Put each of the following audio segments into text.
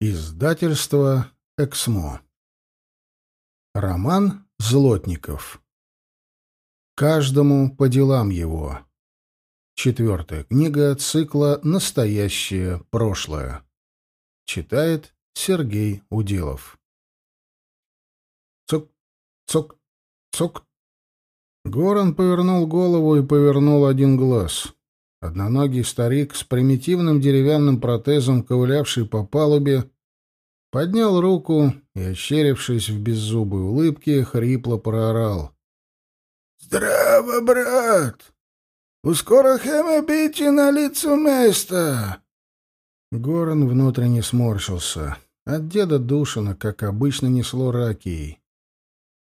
Издательство «Эксмо». Роман Злотников. Каждому по делам его. Четвертая книга цикла «Настоящее прошлое». Читает Сергей Уделов. Цок, цок, цок. Горан повернул голову и повернул один глаз. Одноногий старик с примитивным деревянным протезом, ковылявший по палубе, поднял руку и, ощерившись в беззубой улыбке, хрипло проорал. «Здраво, брат! Ускоро хеме бити на лицо места!» Горан внутренне сморщился. От деда Душина, как обычно, несло ракией.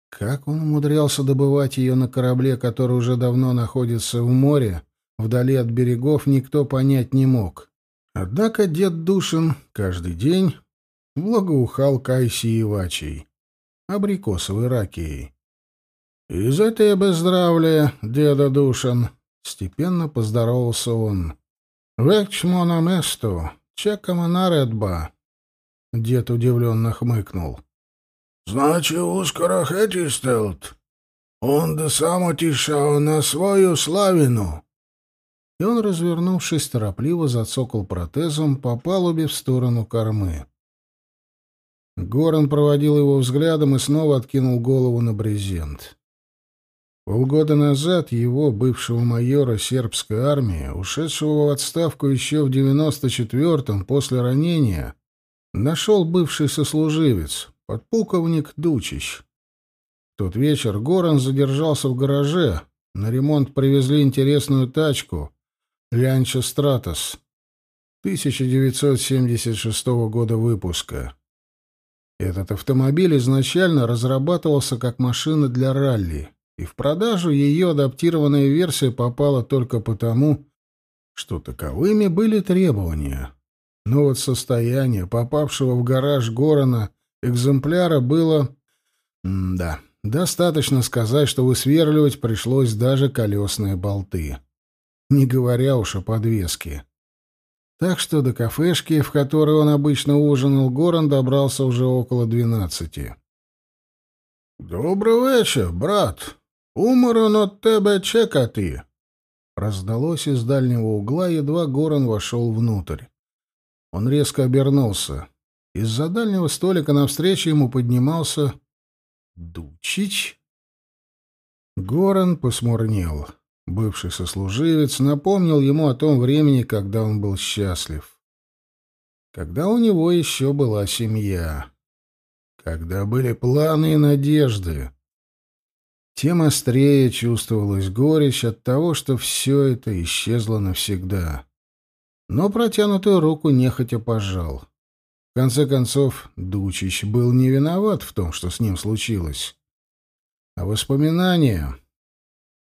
Как он умудрялся добывать ее на корабле, который уже давно находится в море, вдали от берегов, никто понять не мог. Однако дед Душин каждый день благоухал кайси ивачей, абрикосовой ракией. «И за тебе здравия, деда Душин!» — степенно поздоровался он. «Векчмо на месту, чекама наредба!» Дед удивленно хмыкнул. «Значи ускоро хетистелт. Он да само тишал на свою славину!» И он, развернувшись, торопливо зацокал протезом по палубе в сторону кормы. Горан проводил его взглядом и снова откинул голову на брезент. Полгода назад его, бывшего майора сербской армии, ушедшего в отставку еще в девяносто четвертом после ранения, нашел бывший сослуживец, подполковник Дучич. В тот вечер Горан задержался в гараже, на ремонт привезли интересную тачку, Лянча Стратос, 1976 года выпуска. Этот автомобиль изначально разрабатывался как машина для ралли, и в продажу ее адаптированная версия попала только потому, что таковыми были требования. Но вот состояние попавшего в гараж Горона экземпляра было... М да, достаточно сказать, что высверливать пришлось даже колесные болты не говоря уж о подвеске. Так что до кафешки, в которой он обычно ужинал, Горан добрался уже около двенадцати. «Добрый вечер, брат. Уморон от тебе чекати!» Раздалось из дальнего угла, едва Горан вошел внутрь. Он резко обернулся. Из-за дальнего столика навстречу ему поднимался... Дучич? Горан посмурнел. Бывший сослуживец напомнил ему о том времени, когда он был счастлив. Когда у него еще была семья. Когда были планы и надежды. Тем острее чувствовалась горечь от того, что все это исчезло навсегда. Но протянутую руку нехотя пожал. В конце концов, Дучич был не виноват в том, что с ним случилось. А воспоминания...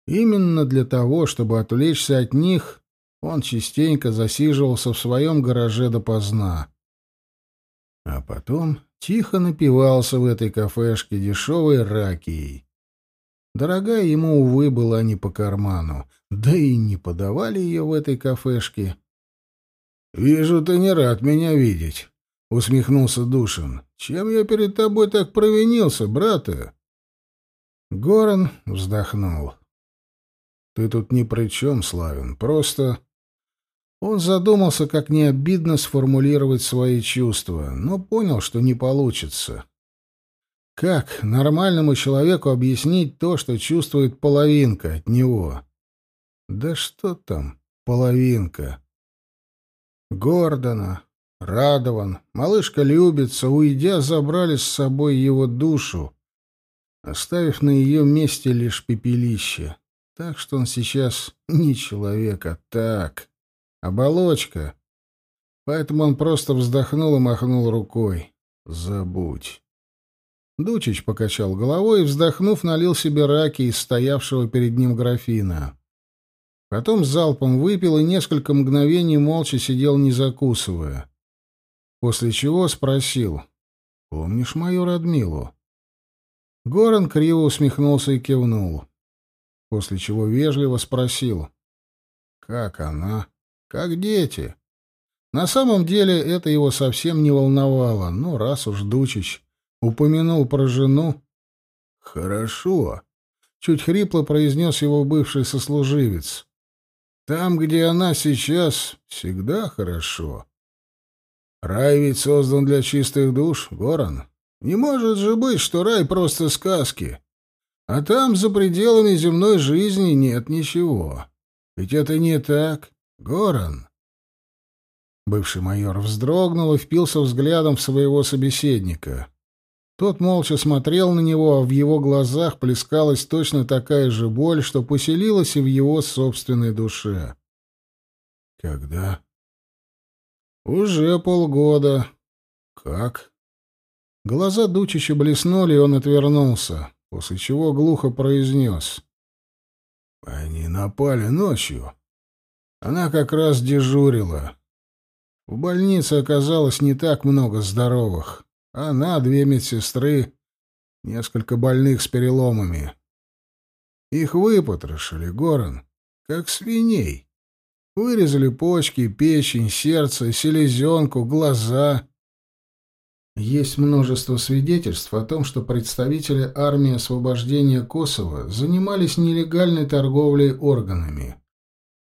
Именно для того, чтобы отвлечься от них, он частенько засиживался в своем гараже допоздна. А потом тихо напивался в этой кафешке дешевой ракией. Дорогая ему, увы, была не по карману, да и не подавали ее в этой кафешке. «Вижу, ты не рад меня видеть», — усмехнулся Душин. «Чем я перед тобой так провинился, брата?» Горан вздохнул. Ты тут ни при чем, Славин. Просто...» Он задумался, как не обидно сформулировать свои чувства, но понял, что не получится. Как нормальному человеку объяснить то, что чувствует половинка от него? Да что там половинка? Гордона, Радован, малышка любится, уйдя, забрали с собой его душу, оставив на ее месте лишь пепелище. Так что он сейчас не человек, а так, оболочка. Поэтому он просто вздохнул и махнул рукой. Забудь. Дучич покачал головой и, вздохнув, налил себе раки из стоявшего перед ним графина. Потом залпом выпил и несколько мгновений молча сидел, не закусывая. После чего спросил. «Помнишь мою Радмилу?» Горан криво усмехнулся и кивнул после чего вежливо спросил. «Как она? Как дети?» На самом деле это его совсем не волновало, но раз уж Дучич упомянул про жену... «Хорошо», — чуть хрипло произнес его бывший сослуживец. «Там, где она сейчас, всегда хорошо. Рай ведь создан для чистых душ, Горан. Не может же быть, что рай просто сказки. А там, за пределами земной жизни, нет ничего. Ведь это не так, Горан». Бывший майор вздрогнул и впился взглядом в своего собеседника. Тот молча смотрел на него, а в его глазах плескалась точно такая же боль, что поселилась и в его собственной душе. «Когда?» «Уже полгода. Как?» Глаза Дучича блеснули, и он отвернулся, после чего глухо произнес. «Они напали ночью. Она как раз дежурила. В больнице оказалось не так много здоровых. Она, две медсестры, несколько больных с переломами. Их выпотрошили, Горан, как свиней. Вырезали почки, печень, сердце, селезенку, глаза. Есть множество свидетельств о том, что представители армии освобождения Косово занимались нелегальной торговлей органами.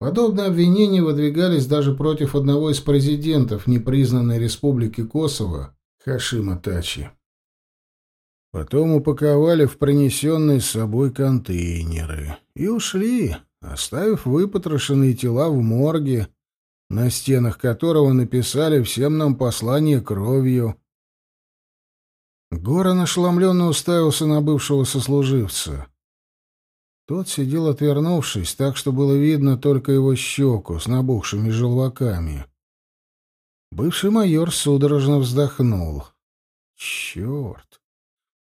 Подобные обвинения выдвигались даже против одного из президентов непризнанной республики Косово, Хашима Тачи. Потом упаковали в принесенные с собой контейнеры и ушли, оставив выпотрошенные тела в морге, на стенах которого написали всем нам послание кровью. Горан ошеломленно уставился на бывшего сослуживца. Тот сидел отвернувшись, так что было видно только его щеку с набухшими желваками. Бывший майор судорожно вздохнул. Черт!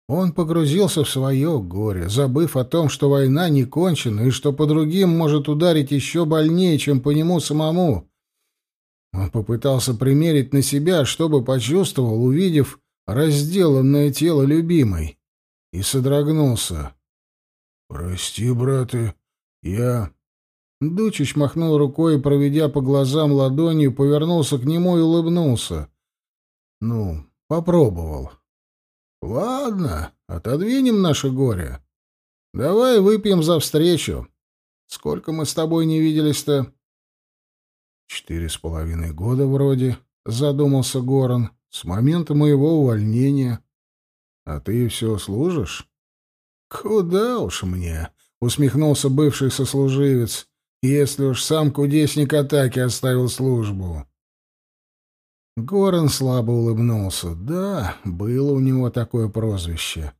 Он погрузился в свое горе, забыв о том, что война не кончена и что по другим может ударить еще больнее, чем по нему самому. Он попытался примерить на себя, чтобы почувствовал, увидев разделанное тело любимой, и содрогнулся. «Прости, браты, я...» Дучич махнул рукой, проведя по глазам ладонью, повернулся к нему и улыбнулся. «Ну, попробовал. Ладно, отодвинем наше горе. Давай выпьем за встречу. Сколько мы с тобой не виделись-то?» «Четыре с половиной года вроде», — задумался Горан, — «с момента моего увольнения. А ты все служишь?» «Куда уж мне?» — усмехнулся бывший сослуживец если уж сам кудесник атаки оставил службу. Горан слабо улыбнулся. Да, было у него такое прозвище.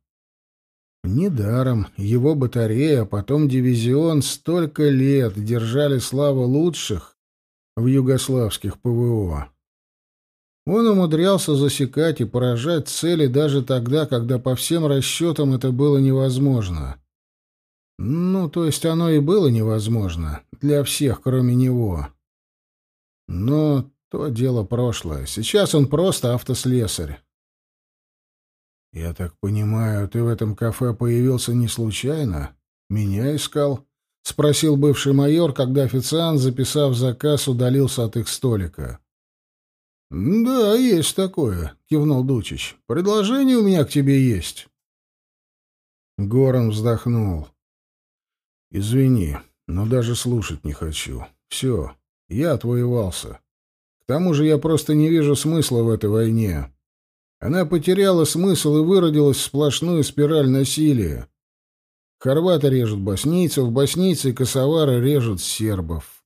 Недаром его батарея, а потом дивизион столько лет держали славу лучших в югославских ПВО. Он умудрялся засекать и поражать цели даже тогда, когда по всем расчетам это было невозможно. Ну, то есть оно и было невозможно для всех, кроме него. Но то дело прошлое. Сейчас он просто автослесарь. «Я так понимаю, ты в этом кафе появился не случайно? Меня искал?» — спросил бывший майор, когда официант, записав заказ, удалился от их столика. «Да, есть такое», — кивнул Дучич. «Предложение у меня к тебе есть». Горан вздохнул. Извини, но даже слушать не хочу. Все, я отвоевался. К тому же я просто не вижу смысла в этой войне. Она потеряла смысл и выродилась в сплошную спираль насилия. Хорваты режут боснийцев, боснийцы и косовары режут сербов.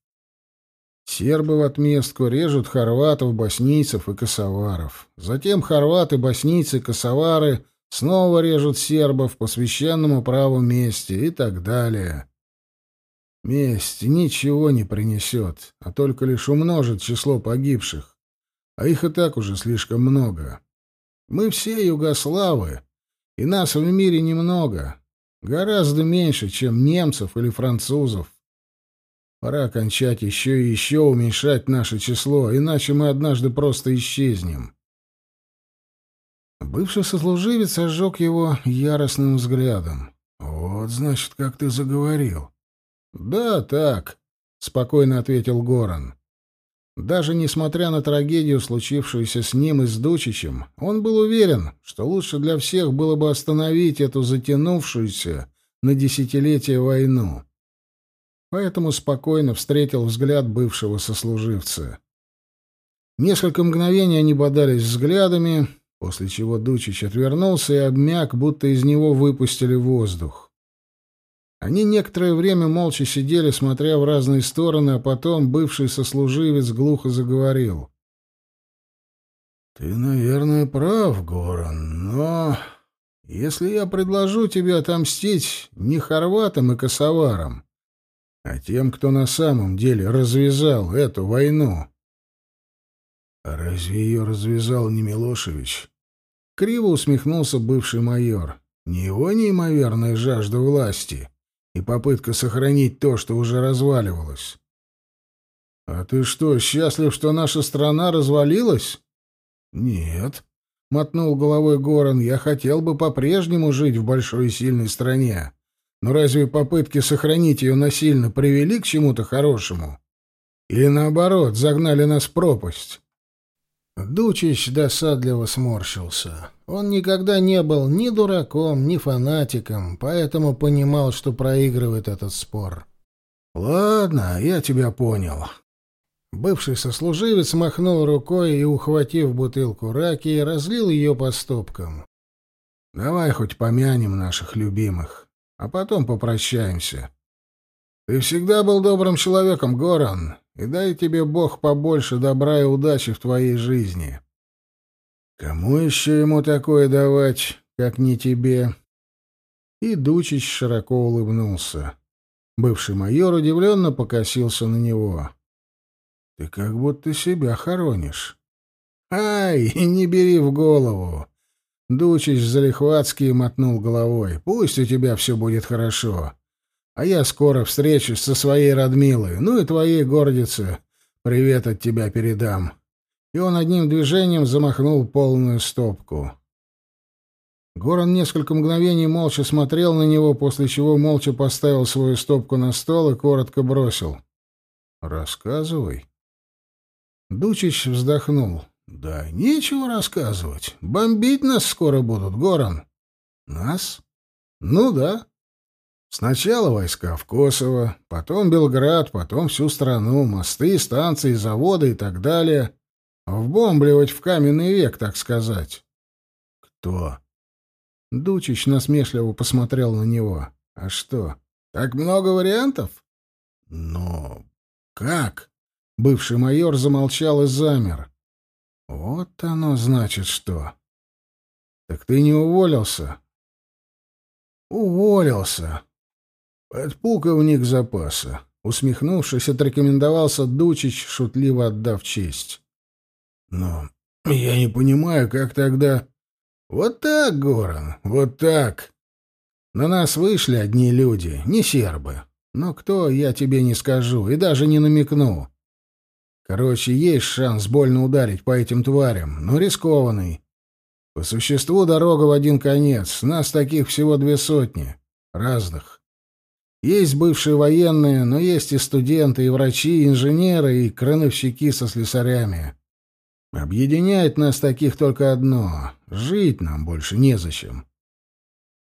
Сербы в отместку режут хорватов, боснийцев и косоваров. Затем хорваты, боснийцы, косовары снова режут сербов по священному праву мести и так далее. Месть ничего не принесет, а только лишь умножит число погибших. А их и так уже слишком много. Мы все югославы, и нас в мире немного. Гораздо меньше, чем немцев или французов. Пора кончать еще и еще уменьшать наше число, иначе мы однажды просто исчезнем. Бывший сослуживец ожег его яростным взглядом. «Вот, значит, как ты заговорил. «Да, так», — спокойно ответил Горан. Даже несмотря на трагедию, случившуюся с ним и с Дучичем, он был уверен, что лучше для всех было бы остановить эту затянувшуюся на десятилетия войну. Поэтому спокойно встретил взгляд бывшего сослуживца. Несколько мгновений они бодались взглядами, после чего Дучич отвернулся и обмяк, будто из него выпустили воздух. Они некоторое время молча сидели, смотря в разные стороны, а потом бывший сослуживец глухо заговорил. «Ты, наверное, прав, Горан, но если я предложу тебе отомстить не хорватам и косоварам, а тем, кто на самом деле развязал эту войну...» «А разве ее развязал не Милошевич?» Криво усмехнулся бывший майор. «Не его неимоверная жажда власти?» и попытка сохранить то, что уже разваливалось. — А ты что, счастлив, что наша страна развалилась? — Нет, — мотнул головой Горан, — я хотел бы по-прежнему жить в большой и сильной стране. Но разве попытки сохранить ее насильно привели к чему-то хорошему? Или наоборот, загнали нас в пропасть? Дучич досадливо сморщился. Он никогда не был ни дураком, ни фанатиком, поэтому понимал, что проигрывает этот спор. «Ладно, я тебя понял». Бывший сослуживец махнул рукой и, ухватив бутылку раки, разлил ее по стопкам. «Давай хоть помянем наших любимых, а потом попрощаемся. Ты всегда был добрым человеком, Горан, и дай тебе Бог побольше добра и удачи в твоей жизни. Кому еще ему такое давать, как не тебе? И Дучич широко улыбнулся. Бывший майор удивленно покосился на него. — Ты как будто себя хоронишь. — Ай, не бери в голову! Дучич залихватски мотнул головой. — Пусть у тебя все будет хорошо. А я скоро встречусь со своей Радмилой, ну и твоей гордице. Привет от тебя передам. И он одним движением замахнул полную стопку. Горан несколько мгновений молча смотрел на него, после чего молча поставил свою стопку на стол и коротко бросил. «Рассказывай». Дучич вздохнул. «Да нечего рассказывать. Бомбить нас скоро будут, Горан». «Нас?» «Ну да. Сначала войска в Косово, потом Белград, потом всю страну, мосты, станции, заводы и так далее. Вбомбливать в каменный век, так сказать. Кто? Дучич насмешливо посмотрел на него. А что, так много вариантов? Но как? Бывший майор замолчал и замер. Вот оно значит что. Так ты не уволился? Уволился, «Подполковник запаса», — усмехнувшись, отрекомендовался Дучич, шутливо отдав честь. «Но я не понимаю, как тогда...» «Вот так, Горан, вот так. На нас вышли одни люди, не сербы. Но кто, я тебе не скажу и даже не намекну. Короче, есть шанс больно ударить по этим тварям, но рискованный. По существу дорога в один конец, нас таких всего две сотни, разных. Есть бывшие военные, но есть и студенты, и врачи, и инженеры, и крановщики со слесарями. Объединяет нас таких только одно — жить нам больше незачем.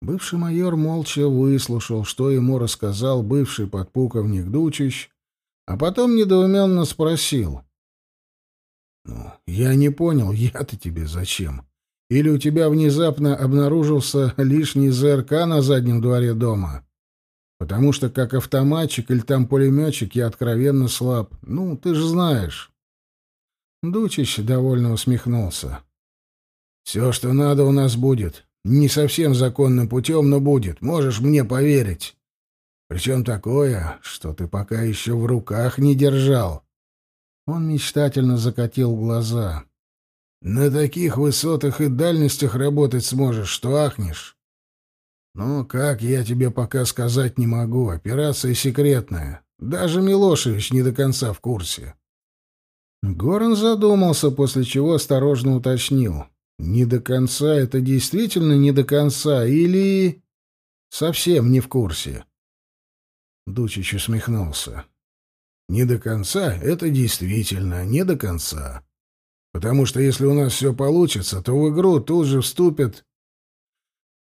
Бывший майор молча выслушал, что ему рассказал бывший подполковник Дучич, а потом недоуменно спросил. «Ну, я не понял, я-то тебе зачем? Или у тебя внезапно обнаружился лишний ЗРК на заднем дворе дома?» Потому что как автоматчик или там пулеметчик я откровенно слаб. Ну, ты же знаешь. Дучич довольно усмехнулся. «Все, что надо, у нас будет. Не совсем законным путем, но будет. Можешь мне поверить. Причем такое, что ты пока еще в руках не держал». Он мечтательно закатил глаза. «На таких высотах и дальностях работать сможешь, что ахнешь. «Ну, как я тебе пока сказать не могу. Операция секретная. Даже Милошевич не до конца в курсе». Горан задумался, после чего осторожно уточнил. «Не до конца — это действительно не до конца или...» «Совсем не в курсе». Дучич усмехнулся. Не до конца — это действительно не до конца. Потому что если у нас все получится, то в игру тут же вступит...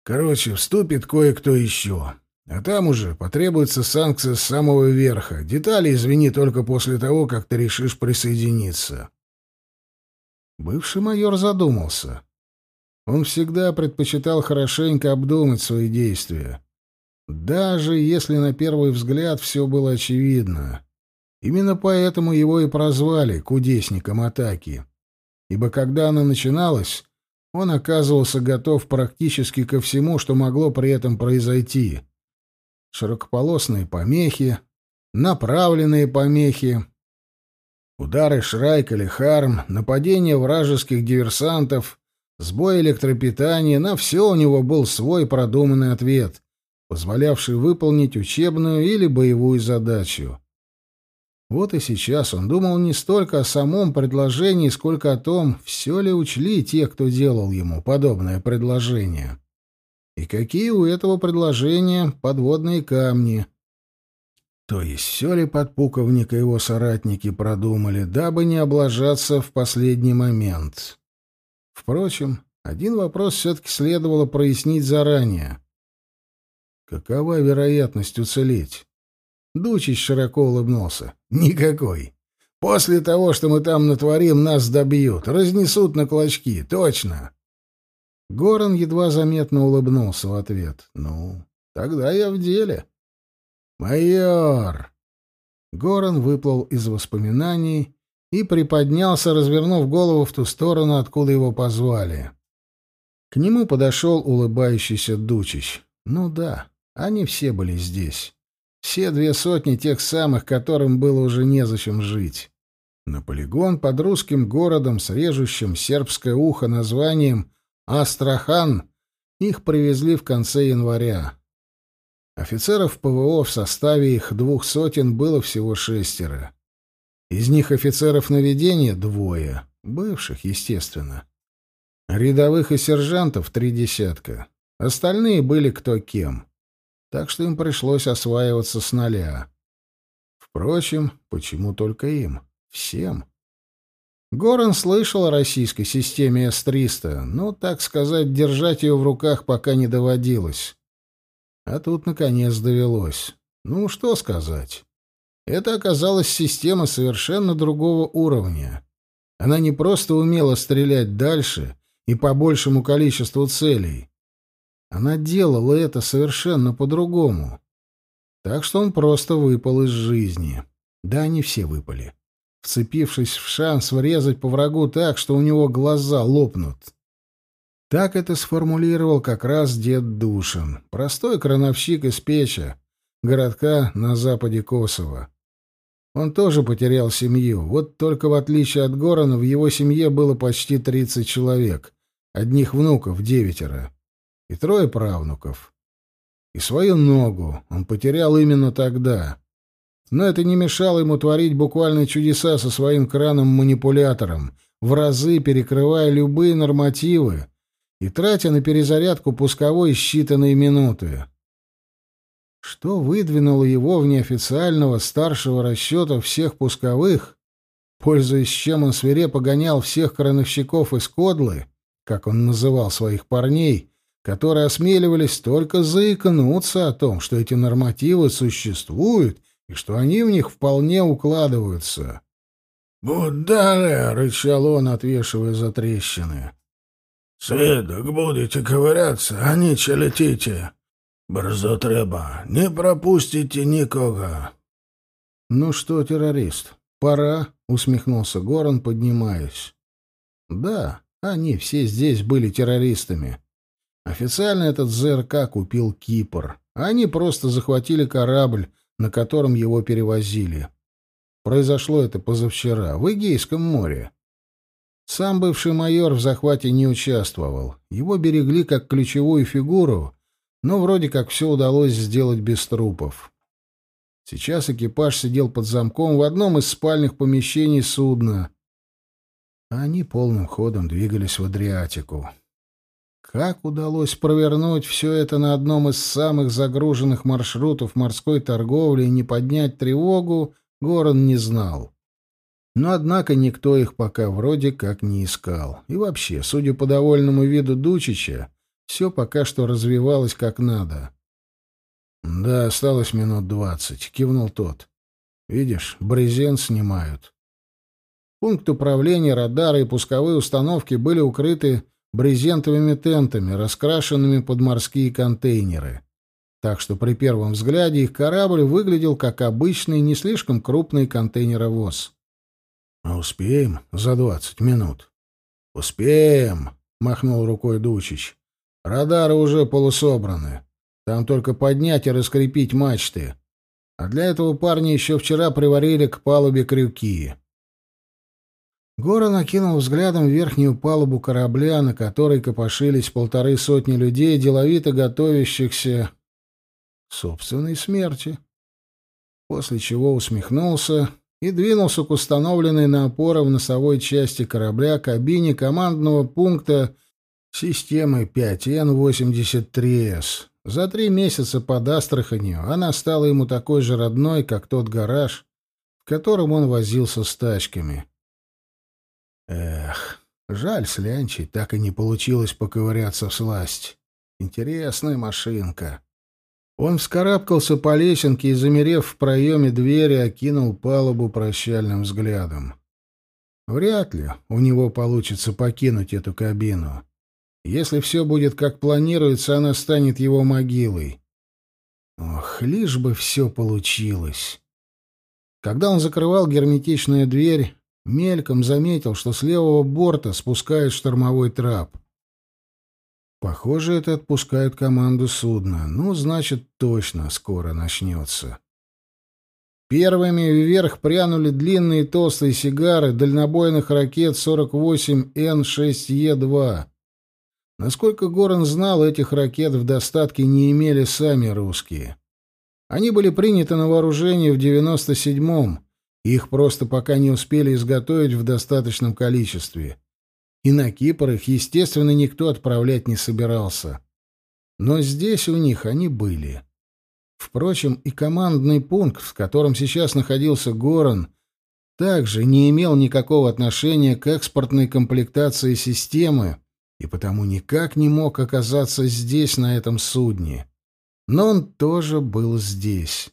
Короче, вступит кое-кто еще. А там уже потребуется санкция с самого верха. Детали извини только после того, как ты решишь присоединиться. Бывший майор задумался. Он всегда предпочитал хорошенько обдумать свои действия. Даже если на первый взгляд все было очевидно. Именно поэтому его и прозвали «кудесником атаки». Ибо когда она начиналась, он оказывался готов практически ко всему, что могло при этом произойти. Широкополосные помехи, направленные помехи, удары Шрайк или Харм, нападения вражеских диверсантов, сбой электропитания — на все у него был свой продуманный ответ, позволявший выполнить учебную или боевую задачу. Вот и сейчас он думал не столько о самом предложении, сколько о том, все ли учли те, кто делал ему подобное предложение. И какие у этого предложения подводные камни. То есть все ли подпуковник и его соратники продумали, дабы не облажаться в последний момент. Впрочем, один вопрос все-таки следовало прояснить заранее. Какова вероятность уцелеть? Дучич широко улыбнулся. «Никакой. После того, что мы там натворим, нас добьют, разнесут на клочки, точно». Горан едва заметно улыбнулся в ответ. «Ну, тогда я в деле». «Майор!» Горан выплыл из воспоминаний и приподнялся, развернув голову в ту сторону, откуда его позвали. К нему подошел улыбающийся Дучич. «Ну да, они все были здесь». Все две сотни тех самых, которым было уже незачем жить. На полигон под русским городом с режущим сербское ухо названием Астрахан их привезли в конце января. Офицеров ПВО в составе их двух сотен было всего шестеро. Из них офицеров наведения — двое, бывших, естественно. Рядовых и сержантов — три десятка. Остальные были кто кем так что им пришлось осваиваться с нуля. Впрочем, почему только им? Всем. Горан слышал о российской системе С-300, но, так сказать, держать ее в руках пока не доводилось. А тут, наконец, довелось. Ну, что сказать. Это оказалась система совершенно другого уровня. Она не просто умела стрелять дальше и по большему количеству целей, она делала это совершенно по-другому. Так что он просто выпал из жизни. Да, они все выпали. Вцепившись в шанс врезать по врагу так, что у него глаза лопнут. Так это сформулировал как раз дед Душин, простой крановщик из Печа, городка на западе Косово. Он тоже потерял семью, вот только в отличие от Горана в его семье было почти 30 человек, одних внуков девятеро и трое правнуков. И свою ногу он потерял именно тогда. Но это не мешало ему творить буквально чудеса со своим краном-манипулятором, в разы перекрывая любые нормативы и тратя на перезарядку пусковой считанные минуты. Что выдвинуло его в неофициального старшего расчета всех пусковых, пользуясь чем он свирепо гонял всех крановщиков из Кодлы, как он называл своих парней, которые осмеливались только заикнуться о том, что эти нормативы существуют и что они в них вполне укладываются. «Будали!» — рычал он, отвешивая за трещины. «Свідок будете ковыряться, а ніче летите. Брзо треба, не пропустите никого». «Ну что, террорист, пора», — усмехнулся Горан, поднимаясь. «Да, они все здесь были террористами». Официально этот ЗРК купил Кипр. Они просто захватили корабль, на котором его перевозили. Произошло это позавчера, в Эгейском море. Сам бывший майор в захвате не участвовал. Его берегли как ключевую фигуру, но вроде как все удалось сделать без трупов. Сейчас экипаж сидел под замком в одном из спальных помещений судна, они полным ходом двигались в Адриатику. Как удалось провернуть все это на одном из самых загруженных маршрутов морской торговли и не поднять тревогу, Горан не знал. Но, однако, никто их пока вроде как не искал. И вообще, судя по довольному виду Дучича, все пока что развивалось как надо. «Да, осталось минут двадцать», — кивнул тот. «Видишь, брезент снимают». Пункт управления, радары и пусковые установки были укрыты брезентовыми тентами, раскрашенными под морские контейнеры. Так что при первом взгляде их корабль выглядел как обычный, не слишком крупный контейнеровоз. «А успеем за двадцать минут?» «Успеем», — махнул рукой Дучич. «Радары уже полусобраны. Там только поднять и раскрепить мачты. А для этого парни еще вчера приварили к палубе крюки». Гора накинул взглядом верхнюю палубу корабля, на которой копошились полторы сотни людей, деловито готовящихся к собственной смерти. После чего усмехнулся и двинулся к установленной на опоры в носовой части корабля кабине командного пункта системы 5Н-83С. За три месяца под Астраханью она стала ему такой же родной, как тот гараж, в котором он возился с тачками. Эх, жаль, с Лянчей так и не получилось поковыряться в сласть. Интересная машинка. Он вскарабкался по лесенке и, замерев в проеме двери, окинул палубу прощальным взглядом. Вряд ли у него получится покинуть эту кабину. Если все будет как планируется, она станет его могилой. Ох, лишь бы все получилось. Когда он закрывал герметичную дверь, Мельком заметил, что с левого борта спускают штормовой трап. Похоже, это отпускают команду судна. Ну, значит, точно скоро начнется. Первыми вверх прянули длинные толстые сигары дальнобойных ракет 48Н6Е2. Насколько Горан знал, этих ракет в достатке не имели сами русские. Они были приняты на вооружение в 97-м, их просто пока не успели изготовить в достаточном количестве. И на Кипр их, естественно, никто отправлять не собирался. Но здесь у них они были. Впрочем, и командный пункт, в котором сейчас находился Горан, также не имел никакого отношения к экспортной комплектации системы и потому никак не мог оказаться здесь, на этом судне. Но он тоже был здесь.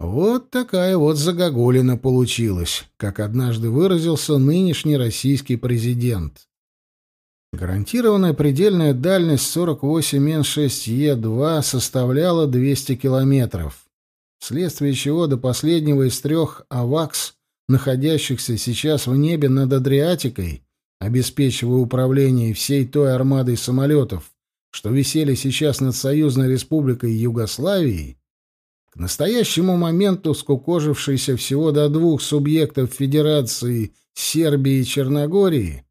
Вот такая вот загогулина получилась, как однажды выразился нынешний российский президент. Гарантированная предельная дальность 48Н6Е2 составляла 200 километров, вследствие чего до последнего из трех «Авакс», находящихся сейчас в небе над Адриатикой, обеспечивая управление всей той армадой самолетов, что висели сейчас над Союзной Республикой Югославией, к настоящему моменту скукожившийся всего до двух субъектов Федерации Сербии и Черногории,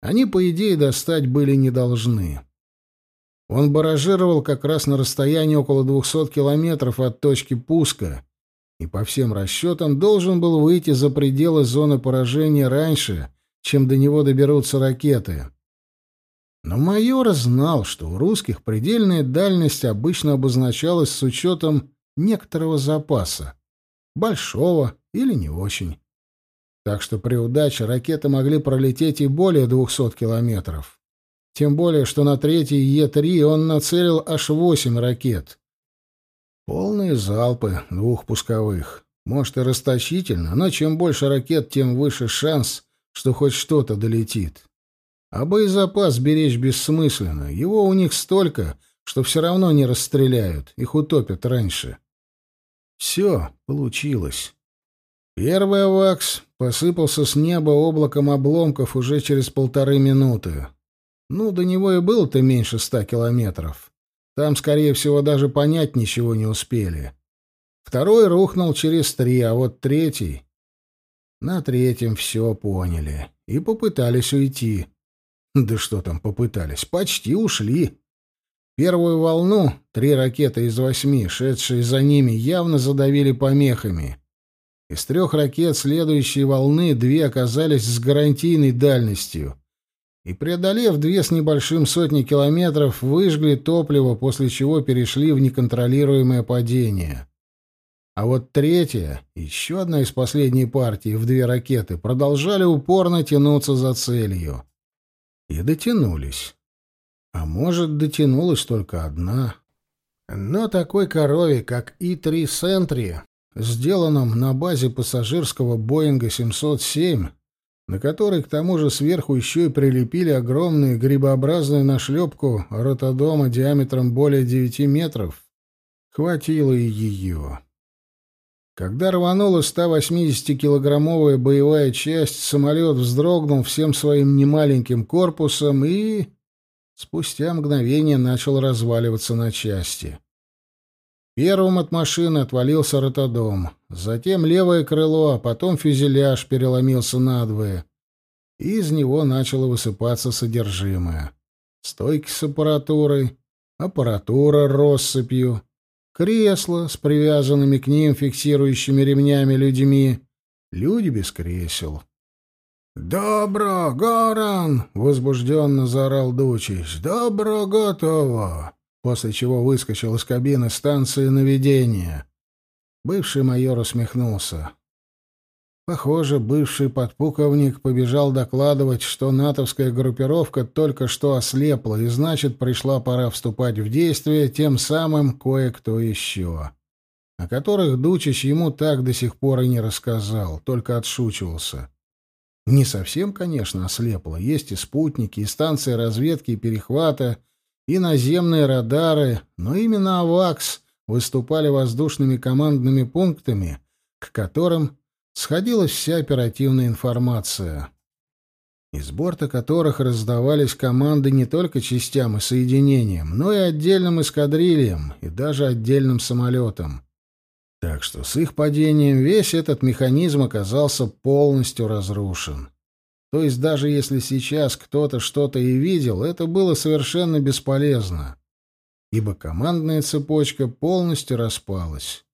они, по идее, достать были не должны. Он баражировал как раз на расстоянии около 200 километров от точки пуска и, по всем расчетам, должен был выйти за пределы зоны поражения раньше, чем до него доберутся ракеты. Но майор знал, что у русских предельная дальность обычно обозначалась с учетом некоторого запаса, большого или не очень. Так что при удаче ракеты могли пролететь и более 200 километров. Тем более, что на третий Е-3 он нацелил аж восемь ракет. Полные залпы двух пусковых. Может и расточительно, но чем больше ракет, тем выше шанс, что хоть что-то долетит. А боезапас беречь бессмысленно. Его у них столько, что все равно не расстреляют, их утопят раньше. Все получилось. Первый авакс посыпался с неба облаком обломков уже через полторы минуты. Ну, до него и было-то меньше ста километров. Там, скорее всего, даже понять ничего не успели. Второй рухнул через три, а вот третий... На третьем все поняли и попытались уйти. Да что там попытались, почти ушли. Первую волну, три ракеты из восьми, шедшие за ними, явно задавили помехами. Из трех ракет следующей волны две оказались с гарантийной дальностью. И, преодолев две с небольшим сотни километров, выжгли топливо, после чего перешли в неконтролируемое падение. А вот третья, еще одна из последней партий в две ракеты, продолжали упорно тянуться за целью. И дотянулись. А может, дотянулась только одна. Но такой корове, как И-3 Сентри, сделанном на базе пассажирского Боинга 707, на который к тому же сверху еще и прилепили огромную грибообразную нашлепку ротодома диаметром более 9 метров, хватило и ее. Когда рванула 180-килограммовая боевая часть, самолет вздрогнул всем своим немаленьким корпусом и... Спустя мгновение начал разваливаться на части. Первым от машины отвалился ротодом, затем левое крыло, а потом фюзеляж переломился надвое, и из него начало высыпаться содержимое. Стойки с аппаратурой, аппаратура россыпью, кресла с привязанными к ним фиксирующими ремнями людьми, люди без кресел. «Добро, Горан!» — возбужденно заорал Дучич. «Добро готово!» После чего выскочил из кабины станции наведения. Бывший майор усмехнулся. Похоже, бывший подпуковник побежал докладывать, что натовская группировка только что ослепла, и значит, пришла пора вступать в действие тем самым кое-кто еще, о которых Дучич ему так до сих пор и не рассказал, только отшучивался. Не совсем, конечно, ослепла. Есть и спутники, и станции разведки и перехвата, и наземные радары, но именно АВАКС выступали воздушными командными пунктами, к которым сходилась вся оперативная информация, из борта которых раздавались команды не только частям и соединениям, но и отдельным эскадрильям и даже отдельным самолетам. Так что с их падением весь этот механизм оказался полностью разрушен. То есть даже если сейчас кто-то что-то и видел, это было совершенно бесполезно, ибо командная цепочка полностью распалась.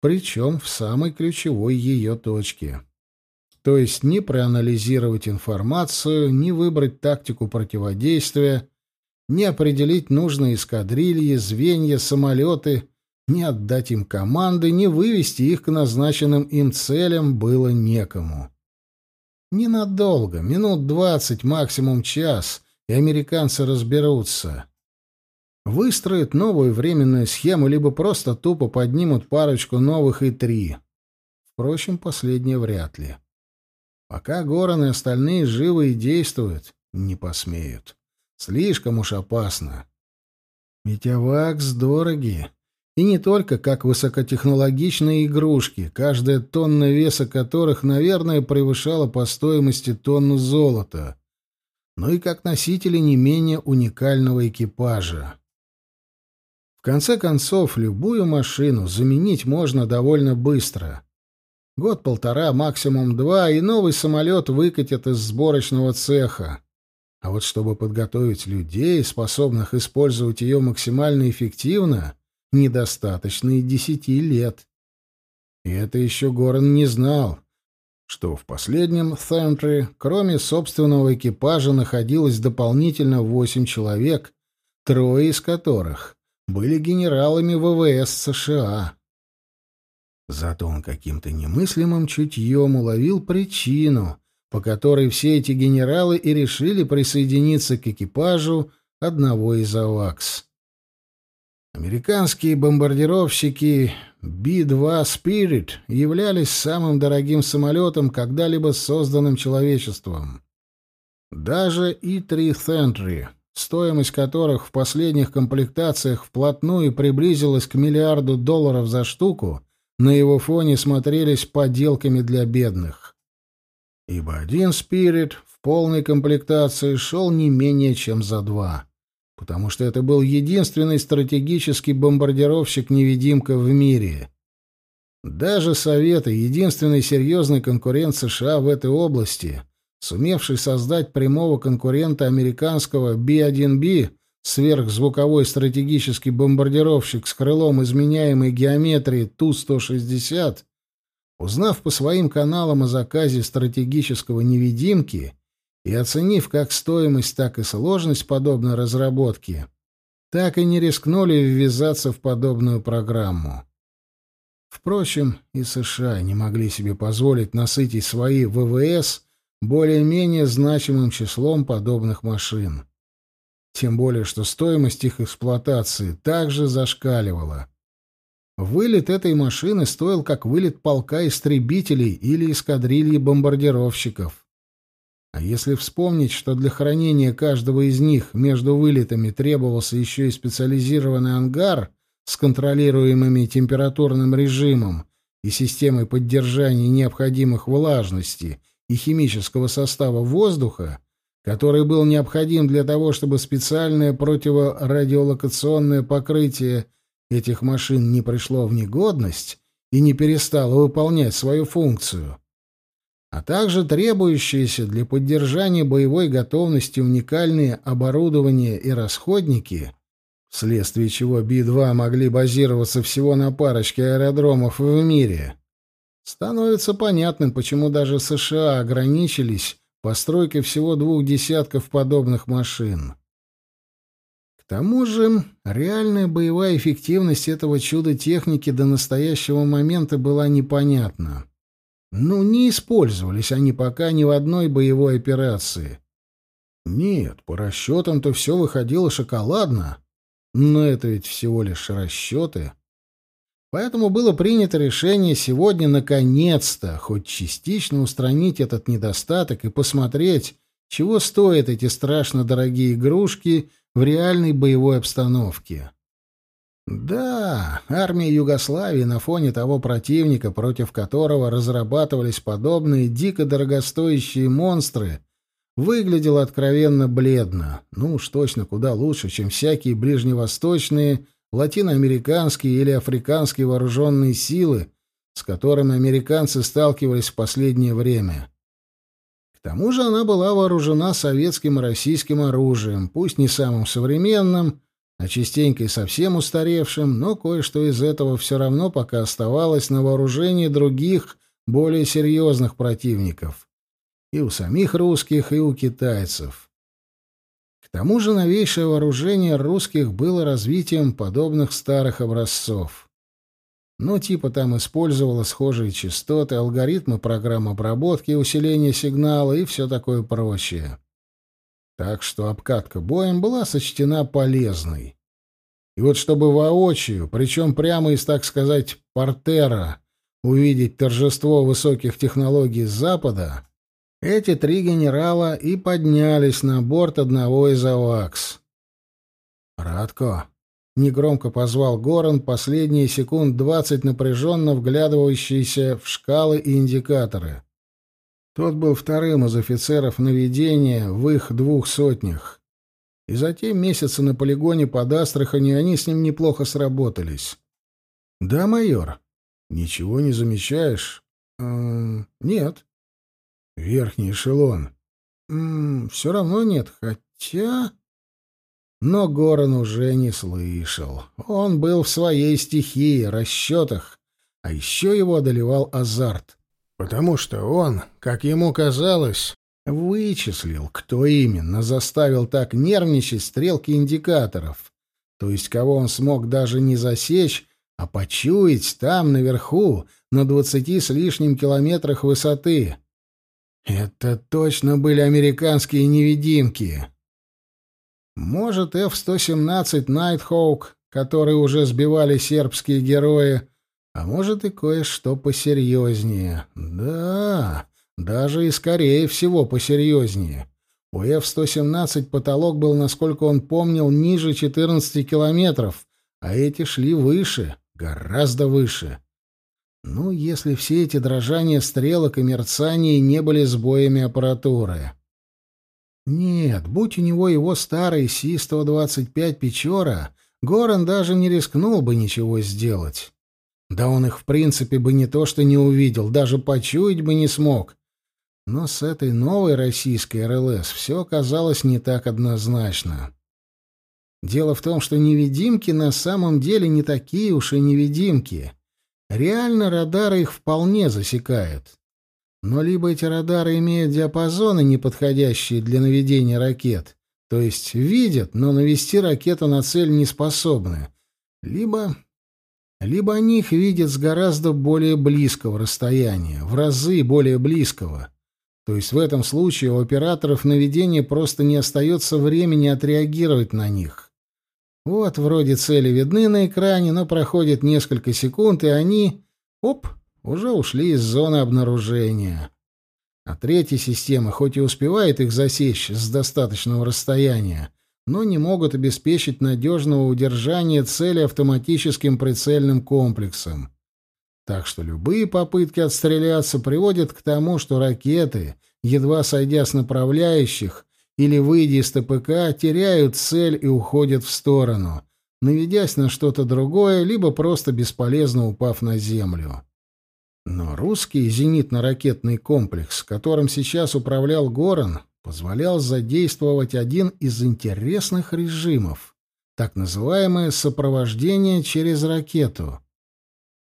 Причем в самой ключевой ее точке. То есть ни проанализировать информацию, ни выбрать тактику противодействия, ни определить нужные эскадрильи, звенья, самолеты — ни отдать им команды, ни вывести их к назначенным им целям было некому. Ненадолго, минут двадцать, максимум час, и американцы разберутся. Выстроят новую временную схему, либо просто тупо поднимут парочку новых и три. Впрочем, последнее вряд ли. Пока Горан и остальные живы и действуют, не посмеют. Слишком уж опасно. Ведь авакс дороги. И не только как высокотехнологичные игрушки, каждая тонна веса которых, наверное, превышала по стоимости тонну золота, но и как носители не менее уникального экипажа. В конце концов, любую машину заменить можно довольно быстро. Год-полтора, максимум два, и новый самолет выкатят из сборочного цеха. А вот чтобы подготовить людей, способных использовать ее максимально эффективно, недостаточно и десяти лет. И это еще Горан не знал, что в последнем центре, кроме собственного экипажа, находилось дополнительно восемь человек, трое из которых были генералами ВВС США. Зато он каким-то немыслимым чутьем уловил причину, по которой все эти генералы и решили присоединиться к экипажу одного из АВАКС. Американские бомбардировщики B-2 Spirit являлись самым дорогим самолетом, когда-либо созданным человечеством. Даже И-3 Sentry, стоимость которых в последних комплектациях вплотную приблизилась к миллиарду долларов за штуку, на его фоне смотрелись поделками для бедных. Ибо один Spirit в полной комплектации шел не менее чем за два потому что это был единственный стратегический бомбардировщик-невидимка в мире. Даже Советы, единственный серьезный конкурент США в этой области, сумевший создать прямого конкурента американского B-1B, сверхзвуковой стратегический бомбардировщик с крылом изменяемой геометрии Ту-160, узнав по своим каналам о заказе стратегического невидимки, и оценив как стоимость, так и сложность подобной разработки, так и не рискнули ввязаться в подобную программу. Впрочем, и США не могли себе позволить насытить свои ВВС более-менее значимым числом подобных машин. Тем более, что стоимость их эксплуатации также зашкаливала. Вылет этой машины стоил как вылет полка истребителей или эскадрильи бомбардировщиков. А если вспомнить, что для хранения каждого из них между вылетами требовался еще и специализированный ангар — с контролируемыми температурным режимом и системой поддержания необходимых влажности и химического состава воздуха, который был необходим для того, чтобы специальное противорадиолокационное покрытие этих машин не пришло в негодность и не перестало выполнять свою функцию, а также требующиеся для поддержания боевой готовности уникальные оборудование и расходники — вследствие чего Би-2 могли базироваться всего на парочке аэродромов в мире. Становится понятным, почему даже США ограничились постройкой всего двух десятков подобных машин. К тому же, реальная боевая эффективность этого чуда техники до настоящего момента была непонятна. Ну, не использовались они пока ни в одной боевой операции. Нет, по расчетам-то все выходило шоколадно. Но это ведь всего лишь расчеты. Поэтому было принято решение сегодня наконец-то хоть частично устранить этот недостаток и посмотреть, чего стоят эти страшно дорогие игрушки в реальной боевой обстановке. Да, армия Югославии на фоне того противника, против которого разрабатывались подобные дико дорогостоящие монстры, выглядел откровенно бледно. Ну уж точно куда лучше, чем всякие ближневосточные, латиноамериканские или африканские вооруженные силы, с которыми американцы сталкивались в последнее время. К тому же она была вооружена советским и российским оружием, пусть не самым современным, а частенько и совсем устаревшим, но кое-что из этого все равно пока оставалось на вооружении других, более серьезных противников и у самих русских, и у китайцев. К тому же новейшее вооружение русских было развитием подобных старых образцов. Ну, типа там использовало схожие частоты, алгоритмы программ обработки, усиления сигнала и все такое прочее. Так что обкатка боем была сочтена полезной. И вот чтобы воочию, причем прямо из, так сказать, портера, увидеть торжество высоких технологий Запада, эти три генерала и поднялись на борт одного из АВАКС. «Радко!» — негромко позвал Горан последние секунд двадцать напряженно вглядывающийся в шкалы и индикаторы. Тот был вторым из офицеров наведения в их двух сотнях. И за те месяцы на полигоне под Астраханью они с ним неплохо сработались. «Да, майор. Ничего не замечаешь?» «Эм, «Нет». Верхний эшелон. Все равно нет, хотя... Но Горан уже не слышал. Он был в своей стихии, расчетах, а еще его одолевал азарт. Потому что он, как ему казалось, вычислил, кто именно заставил так нервничать стрелки индикаторов, то есть кого он смог даже не засечь, а почуять там, наверху, на двадцати с лишним километрах высоты. Это точно были американские невидимки. Может, F-117 Найтхоук, который уже сбивали сербские герои, а может и кое-что посерьезнее. Да, даже и скорее всего посерьезнее. У F-117 потолок был, насколько он помнил, ниже 14 километров, а эти шли выше, гораздо выше. Ну, если все эти дрожания стрелок и мерцания не были сбоями аппаратуры. Нет, будь у него его старый Си-125 Печора, Горан даже не рискнул бы ничего сделать. Да он их в принципе бы не то что не увидел, даже почуять бы не смог. Но с этой новой российской РЛС все оказалось не так однозначно. Дело в том, что невидимки на самом деле не такие уж и невидимки — Реально радары их вполне засекают. Но либо эти радары имеют диапазоны, неподходящие для наведения ракет, то есть видят, но навести ракету на цель не способны, либо... либо они их видят с гораздо более близкого расстояния, в разы более близкого. То есть в этом случае у операторов наведения просто не остается времени отреагировать на них. Вот вроде цели видны на экране, но проходит несколько секунд, и они, оп, уже ушли из зоны обнаружения. А третья система хоть и успевает их засечь с достаточного расстояния, но не могут обеспечить надежного удержания цели автоматическим прицельным комплексом. Так что любые попытки отстреляться приводят к тому, что ракеты, едва сойдя с направляющих или выйдя из ТПК, теряют цель и уходят в сторону, наведясь на что-то другое, либо просто бесполезно упав на землю. Но русский зенитно-ракетный комплекс, которым сейчас управлял Горан, позволял задействовать один из интересных режимов, так называемое сопровождение через ракету.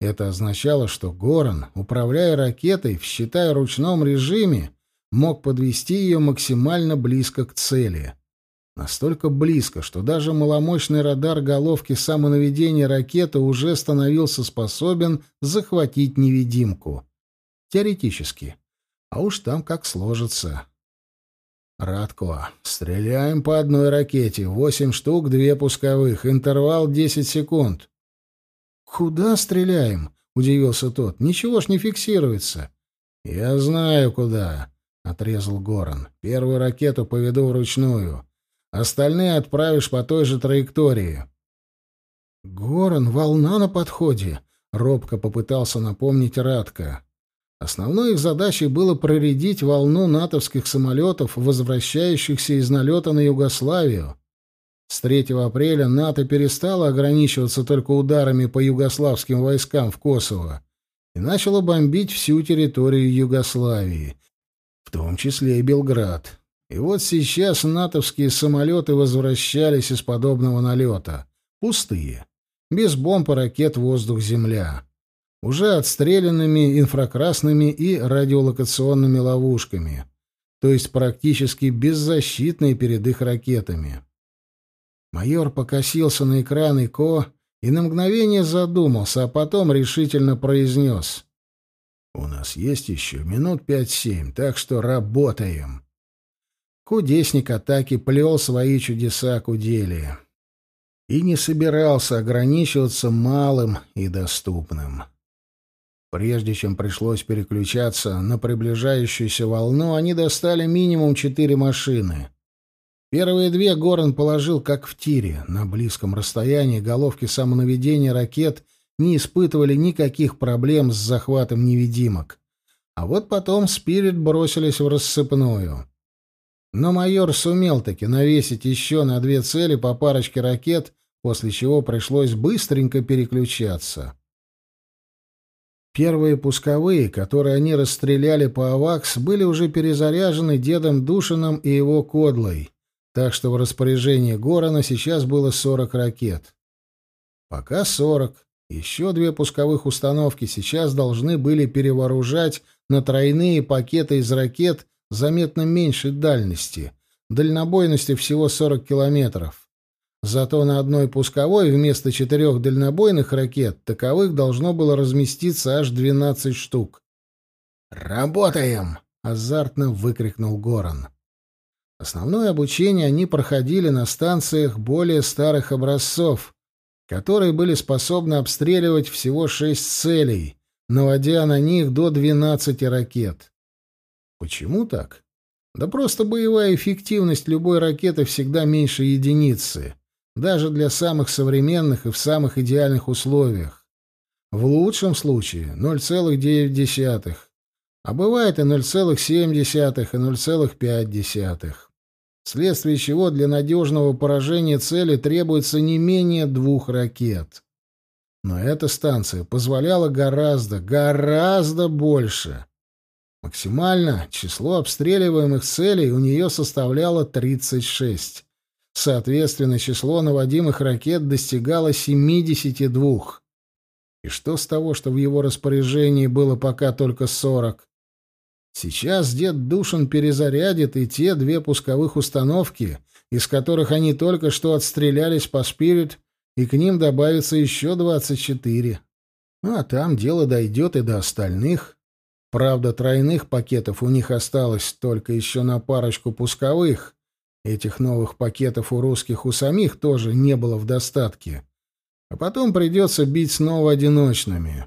Это означало, что Горан, управляя ракетой в считай ручном режиме, мог подвести ее максимально близко к цели. Настолько близко, что даже маломощный радар головки самонаведения ракеты уже становился способен захватить невидимку. Теоретически. А уж там как сложится. «Радко, стреляем по одной ракете. Восемь штук, две пусковых. Интервал десять секунд». «Куда стреляем?» — удивился тот. «Ничего ж не фиксируется». «Я знаю, куда», — отрезал Горан. «Первую ракету поведу вручную. Остальные отправишь по той же траектории». «Горан, волна на подходе», — робко попытался напомнить Радко. Основной их задачей было проредить волну натовских самолетов, возвращающихся из налета на Югославию. С 3 апреля НАТО перестало ограничиваться только ударами по югославским войскам в Косово и начало бомбить всю территорию Югославии, в том числе и Белград. И вот сейчас натовские самолеты возвращались из подобного налета. Пустые. Без бомб и ракет воздух-земля уже отстрелянными инфракрасными и радиолокационными ловушками, то есть практически беззащитные перед их ракетами. Майор покосился на экран ИКО и на мгновение задумался, а потом решительно произнес. «У нас есть еще минут пять-семь, так что работаем». Кудесник атаки плел свои чудеса к уделе и не собирался ограничиваться малым и доступным. Прежде чем пришлось переключаться на приближающуюся волну, они достали минимум четыре машины. Первые две Горан положил как в тире. На близком расстоянии головки самонаведения ракет не испытывали никаких проблем с захватом невидимок. А вот потом Спирит бросились в рассыпную. Но майор сумел таки навесить еще на две цели по парочке ракет, после чего пришлось быстренько переключаться. Первые пусковые, которые они расстреляли по АВАКС, были уже перезаряжены дедом Душином и его кодлой, так что в распоряжении Горана сейчас было 40 ракет. Пока 40. Еще две пусковых установки сейчас должны были перевооружать на тройные пакеты из ракет заметно меньшей дальности, дальнобойности всего 40 километров. Зато на одной пусковой вместо четырех дальнобойных ракет таковых должно было разместиться аж 12 штук. «Работаем!» — азартно выкрикнул Горан. Основное обучение они проходили на станциях более старых образцов, которые были способны обстреливать всего шесть целей, наводя на них до 12 ракет. Почему так? Да просто боевая эффективность любой ракеты всегда меньше единицы даже для самых современных и в самых идеальных условиях. В лучшем случае 0,9, а бывает и 0,7 и 0,5, вследствие чего для надежного поражения цели требуется не менее двух ракет. Но эта станция позволяла гораздо, гораздо больше. Максимально число обстреливаемых целей у нее составляло 36. Соответственно, число наводимых ракет достигало 72. И что с того, что в его распоряжении было пока только 40? Сейчас дед Душин перезарядит и те две пусковых установки, из которых они только что отстрелялись по «Спирит», и к ним добавится еще 24. А там дело дойдет и до остальных. Правда, тройных пакетов у них осталось только еще на парочку пусковых. Этих новых пакетов у русских у самих тоже не было в достатке. А потом придется бить снова одиночными.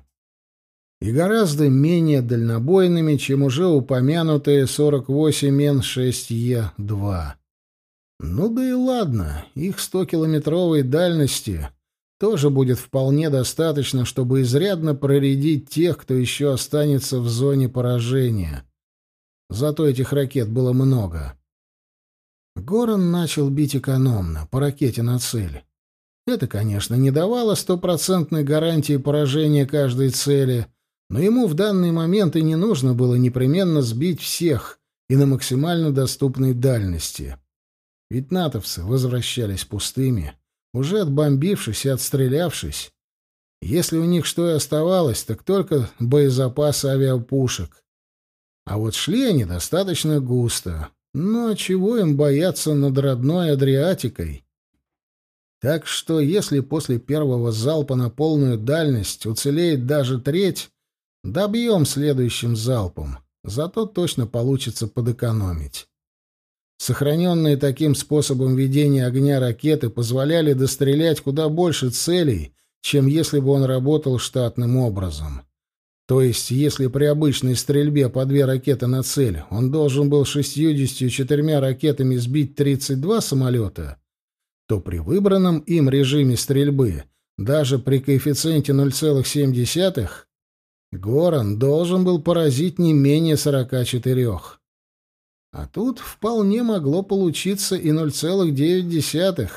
И гораздо менее дальнобойными, чем уже упомянутые 48Н6Е2. Ну да и ладно, их 100-километровой дальности тоже будет вполне достаточно, чтобы изрядно проредить тех, кто еще останется в зоне поражения. Зато этих ракет было много. Горан начал бить экономно, по ракете на цель. Это, конечно, не давало стопроцентной гарантии поражения каждой цели, но ему в данный момент и не нужно было непременно сбить всех и на максимально доступной дальности. Ведь натовцы возвращались пустыми, уже отбомбившись и отстрелявшись. Если у них что и оставалось, так только боезапас авиапушек. А вот шли они достаточно густо. Ну а чего им бояться над родной Адриатикой? Так что если после первого залпа на полную дальность уцелеет даже треть, добьем следующим залпом. Зато точно получится подэкономить. Сохраненные таким способом ведения огня ракеты позволяли дострелять куда больше целей, чем если бы он работал штатным образом. То есть, если при обычной стрельбе по две ракеты на цель он должен был 64 ракетами сбить 32 самолета, то при выбранном им режиме стрельбы, даже при коэффициенте 0,7, Горан должен был поразить не менее 44. А тут вполне могло получиться и 0,9,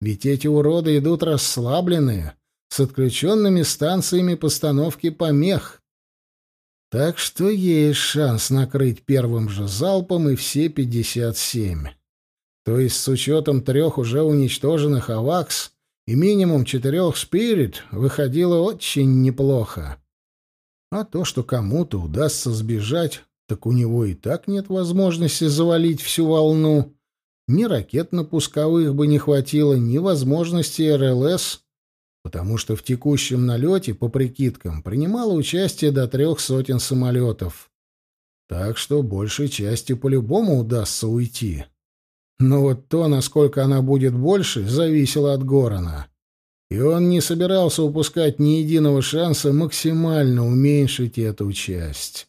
ведь эти уроды идут расслабленные, с отключенными станциями постановки помех. Так что есть шанс накрыть первым же залпом и все 57. То есть с учетом трех уже уничтоженных «Авакс» и минимум четырех «Спирит» выходило очень неплохо. А то, что кому-то удастся сбежать, так у него и так нет возможности завалить всю волну. Ни ракетно-пусковых бы не хватило, ни возможности РЛС, потому что в текущем налете, по прикидкам, принимало участие до трех сотен самолетов. Так что большей части по-любому удастся уйти. Но вот то, насколько она будет больше, зависело от Горана. И он не собирался упускать ни единого шанса максимально уменьшить эту часть.